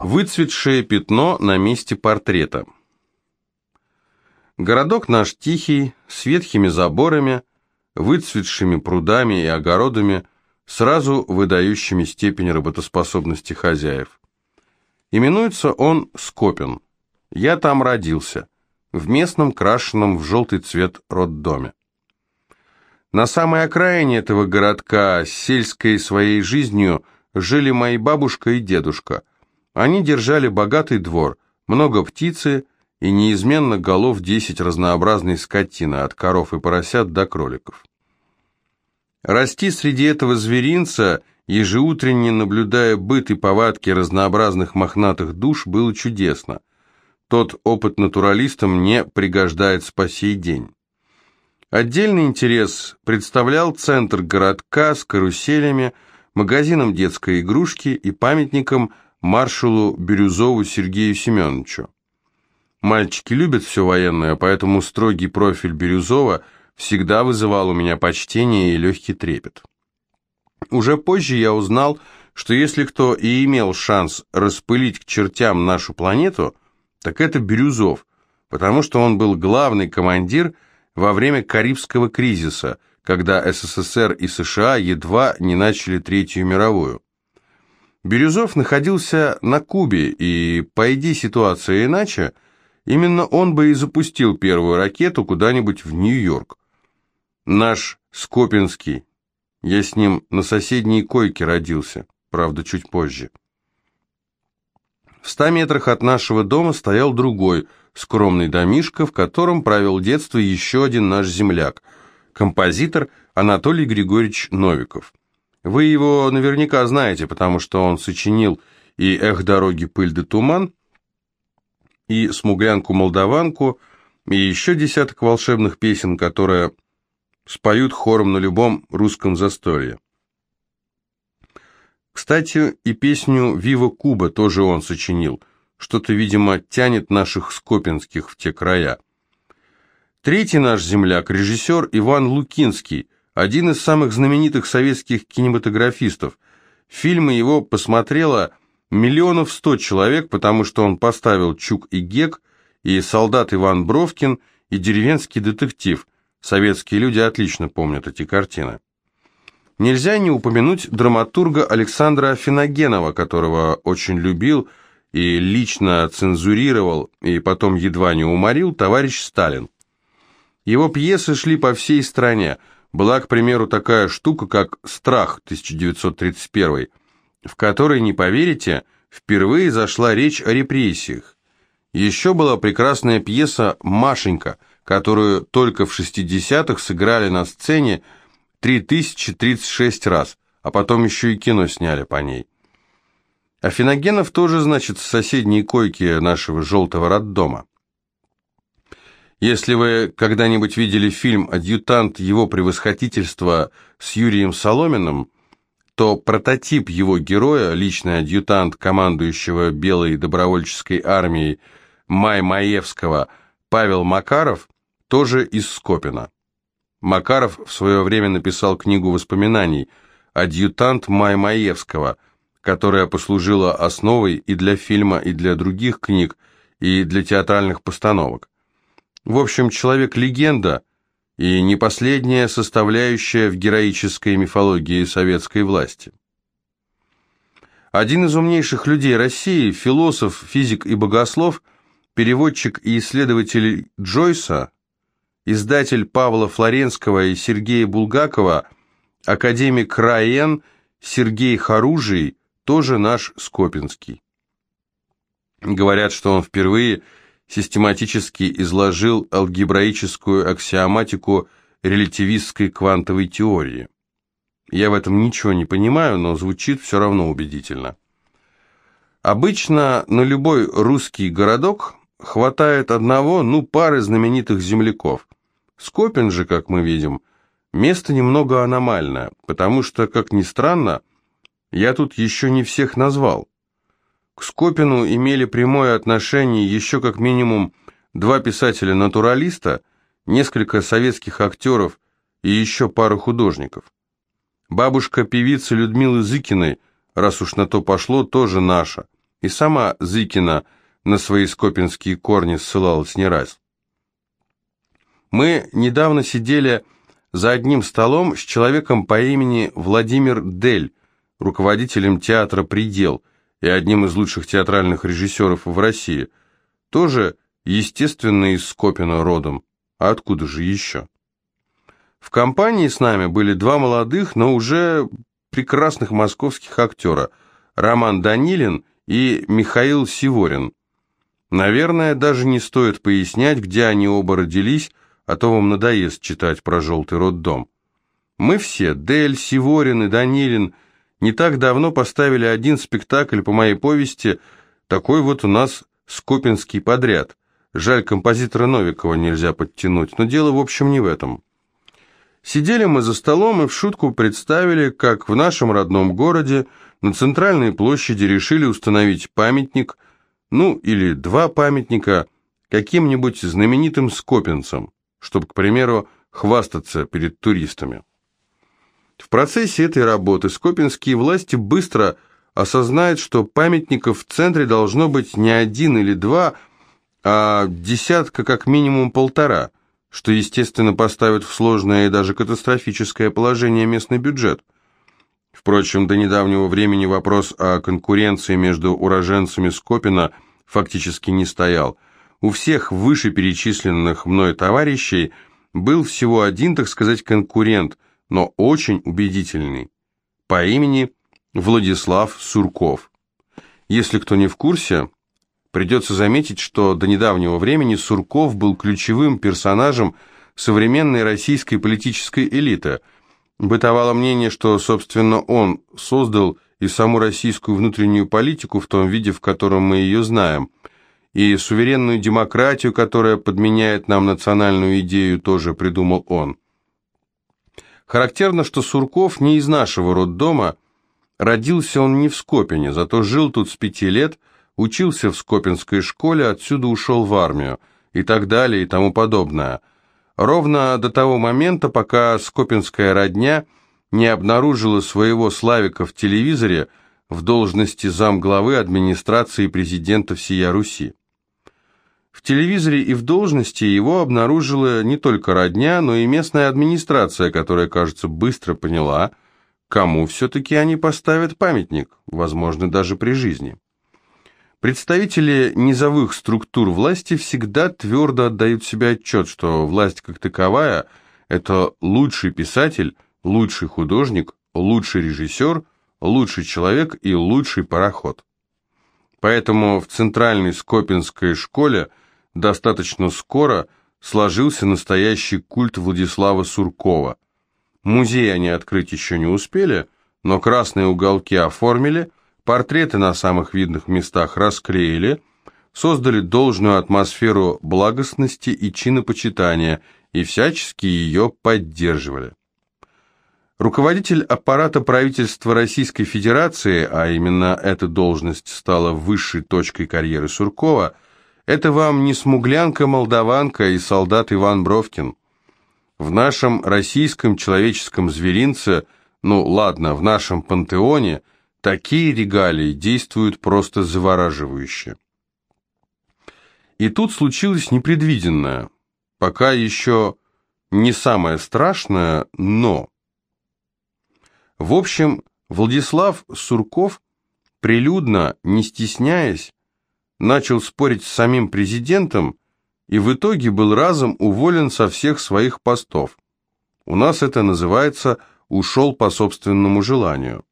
Выцветшее пятно на месте портрета. Городок наш тихий, с ветхими заборами, выцветшими прудами и огородами, сразу выдающими степень работоспособности хозяев. Именуется он Скопин. Я там родился, в местном крашенном в желтый цвет роддоме. На самой окраине этого городка, сельской своей жизнью, жили мои бабушка и дедушка. Они держали богатый двор, много птицы и неизменно голов десять разнообразной скотины, от коров и поросят до кроликов. Расти среди этого зверинца, ежеутренне наблюдая быт и повадки разнообразных мохнатых душ, было чудесно. Тот опыт натуралиста мне пригождается по сей день. Отдельный интерес представлял центр городка с каруселями, магазином детской игрушки и памятником маршалу Бирюзову Сергею Семеновичу. Мальчики любят все военное, поэтому строгий профиль Бирюзова всегда вызывал у меня почтение и легкий трепет. Уже позже я узнал, что если кто и имел шанс распылить к чертям нашу планету, так это Бирюзов, потому что он был главный командир во время Карибского кризиса – когда СССР и США едва не начали Третью мировую. Бирюзов находился на Кубе, и, пойди ситуация иначе, именно он бы и запустил первую ракету куда-нибудь в Нью-Йорк. Наш Скопинский, я с ним на соседней койке родился, правда, чуть позже. В ста метрах от нашего дома стоял другой, скромный домишко, в котором провел детство еще один наш земляк – композитор Анатолий Григорьевич Новиков. Вы его наверняка знаете, потому что он сочинил и «Эх, дороги, пыль да туман», и «Смуглянку-молдаванку», и еще десяток волшебных песен, которые споют хором на любом русском застолье. Кстати, и песню «Вива Куба» тоже он сочинил, что-то, видимо, тянет наших скопинских в те края. Третий наш земляк – режиссер Иван Лукинский, один из самых знаменитых советских кинематографистов. Фильмы его посмотрело миллионов сто человек, потому что он поставил «Чук и Гек», и «Солдат Иван Бровкин», и «Деревенский детектив». Советские люди отлично помнят эти картины. Нельзя не упомянуть драматурга Александра Финогенова, которого очень любил и лично цензурировал, и потом едва не уморил товарищ Сталин. Его пьесы шли по всей стране. Была, к примеру, такая штука, как «Страх» 1931, в которой, не поверите, впервые зашла речь о репрессиях. Еще была прекрасная пьеса «Машенька», которую только в 60-х сыграли на сцене 3036 раз, а потом еще и кино сняли по ней. Афиногенов тоже, значит, с соседней койки нашего желтого роддома. Если вы когда-нибудь видели фильм «Адъютант его превосходительства» с Юрием Соломиным, то прототип его героя, личный адъютант командующего Белой добровольческой армией Май Маевского, Павел Макаров, тоже из Скопина. Макаров в свое время написал книгу воспоминаний «Адъютант Май Маевского», которая послужила основой и для фильма, и для других книг, и для театральных постановок. В общем, человек-легенда и не последняя составляющая в героической мифологии советской власти. Один из умнейших людей России, философ, физик и богослов, переводчик и исследователь Джойса, издатель Павла Флоренского и Сергея Булгакова, академик Раен Сергей Харужий, тоже наш Скопинский. Говорят, что он впервые систематически изложил алгебраическую аксиоматику релятивистской квантовой теории. Я в этом ничего не понимаю, но звучит все равно убедительно. Обычно на любой русский городок хватает одного, ну, пары знаменитых земляков. Скопин же, как мы видим, место немного аномальное, потому что, как ни странно, я тут еще не всех назвал. К Скопину имели прямое отношение еще как минимум два писателя-натуралиста, несколько советских актеров и еще пара художников. Бабушка певицы Людмилы Зыкиной, раз уж на то пошло, тоже наша, и сама Зыкина на свои скопинские корни ссылалась не раз. Мы недавно сидели за одним столом с человеком по имени Владимир Дель, руководителем театра «Предел» и одним из лучших театральных режиссеров в России, тоже, естественно, из Скопина родом. А откуда же еще? В компании с нами были два молодых, но уже прекрасных московских актера – Роман Данилин и Михаил Сиворин. Наверное, даже не стоит пояснять, где они оба родились, а то вам надоест читать про желтый роддом. Мы все, Дель, Сиворин и Данилин, не так давно поставили один спектакль по моей повести, такой вот у нас скопинский подряд. Жаль, композитора Новикова нельзя подтянуть, но дело, в общем, не в этом. Сидели мы за столом и в шутку представили, как в нашем родном городе на центральной площади решили установить памятник, ну или два памятника, каким-нибудь знаменитым скопинцам чтобы, к примеру, хвастаться перед туристами. В процессе этой работы скопинские власти быстро осознают, что памятников в центре должно быть не один или два, а десятка как минимум полтора, что, естественно, поставит в сложное и даже катастрофическое положение местный бюджет. Впрочем, до недавнего времени вопрос о конкуренции между уроженцами Скопина фактически не стоял – у всех вышеперечисленных мной товарищей был всего один, так сказать, конкурент, но очень убедительный, по имени Владислав Сурков. Если кто не в курсе, придется заметить, что до недавнего времени Сурков был ключевым персонажем современной российской политической элиты. Бытовало мнение, что, собственно, он создал и саму российскую внутреннюю политику в том виде, в котором мы ее знаем – и суверенную демократию, которая подменяет нам национальную идею, тоже придумал он. Характерно, что Сурков не из нашего роддома, родился он не в Скопине, зато жил тут с пяти лет, учился в Скопинской школе, отсюда ушел в армию и так далее и тому подобное. Ровно до того момента, пока Скопинская родня не обнаружила своего Славика в телевизоре в должности замглавы администрации президента всея Руси. В телевизоре и в должности его обнаружила не только родня, но и местная администрация, которая, кажется, быстро поняла, кому все-таки они поставят памятник, возможно, даже при жизни. Представители низовых структур власти всегда твердо отдают себе отчет, что власть как таковая – это лучший писатель, лучший художник, лучший режиссер, лучший человек и лучший пароход. Поэтому в центральной Скопинской школе – достаточно скоро сложился настоящий культ Владислава Суркова. Музей они открыть еще не успели, но красные уголки оформили, портреты на самых видных местах расклеили, создали должную атмосферу благостности и чинопочитания и всячески ее поддерживали. Руководитель аппарата правительства Российской Федерации, а именно эта должность стала высшей точкой карьеры Суркова, это вам не смуглянка-молдаванка и солдат Иван Бровкин. В нашем российском человеческом зверинце, ну ладно, в нашем пантеоне, такие регалии действуют просто завораживающе. И тут случилось непредвиденное, пока еще не самое страшное, но... В общем, Владислав Сурков прилюдно, не стесняясь, начал спорить с самим президентом и в итоге был разом уволен со всех своих постов. У нас это называется «ушел по собственному желанию».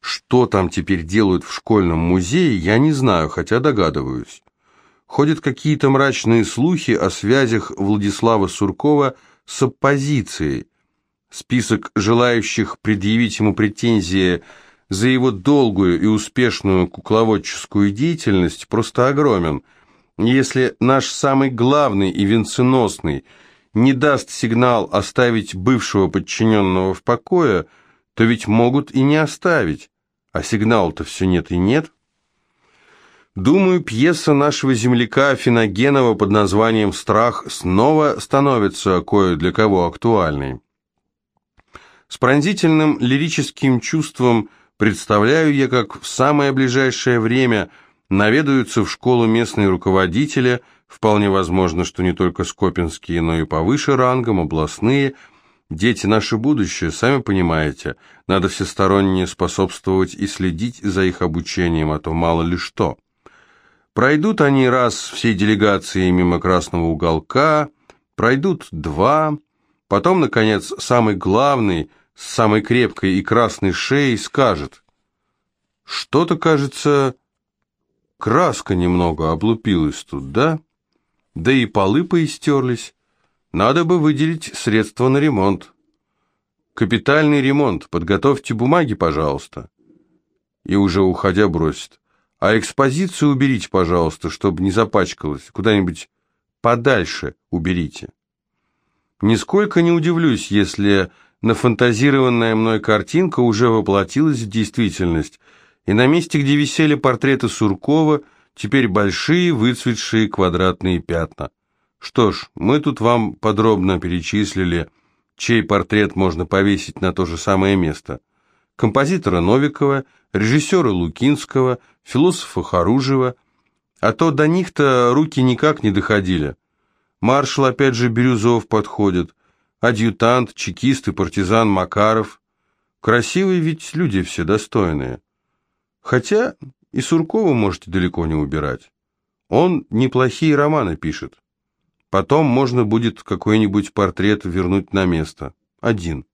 Что там теперь делают в школьном музее, я не знаю, хотя догадываюсь. Ходят какие-то мрачные слухи о связях Владислава Суркова с оппозицией. Список желающих предъявить ему претензии – за его долгую и успешную кукловодческую деятельность просто огромен. Если наш самый главный и венценосный не даст сигнал оставить бывшего подчиненного в покое, то ведь могут и не оставить, а сигнал-то все нет и нет. Думаю, пьеса нашего земляка Финогенова под названием «Страх» снова становится кое для кого актуальной. С пронзительным лирическим чувством – Представляю я, как в самое ближайшее время наведаются в школу местные руководители, вполне возможно, что не только скопинские, но и повыше рангом, областные. Дети – наше будущее, сами понимаете, надо всесторонне способствовать и следить за их обучением, а то мало ли что. Пройдут они раз всей делегацией мимо красного уголка, пройдут два, потом, наконец, самый главный, с самой крепкой и красной шеей скажет. Что-то, кажется, краска немного облупилась тут, да? Да и полы поистерлись. Надо бы выделить средства на ремонт. Капитальный ремонт, подготовьте бумаги, пожалуйста. И уже уходя бросит. А экспозицию уберите, пожалуйста, чтобы не запачкалась. Куда-нибудь подальше уберите. Нисколько не удивлюсь, если нафантазированная мной картинка уже воплотилась в действительность, и на месте, где висели портреты Суркова, теперь большие выцветшие квадратные пятна. Что ж, мы тут вам подробно перечислили, чей портрет можно повесить на то же самое место. Композитора Новикова, режиссера Лукинского, философа Харужева, а то до них-то руки никак не доходили. Маршал опять же Бирюзов подходит, адъютант, чекист и партизан Макаров. Красивые ведь люди все достойные. Хотя и Суркова можете далеко не убирать. Он неплохие романы пишет. Потом можно будет какой-нибудь портрет вернуть на место. Один.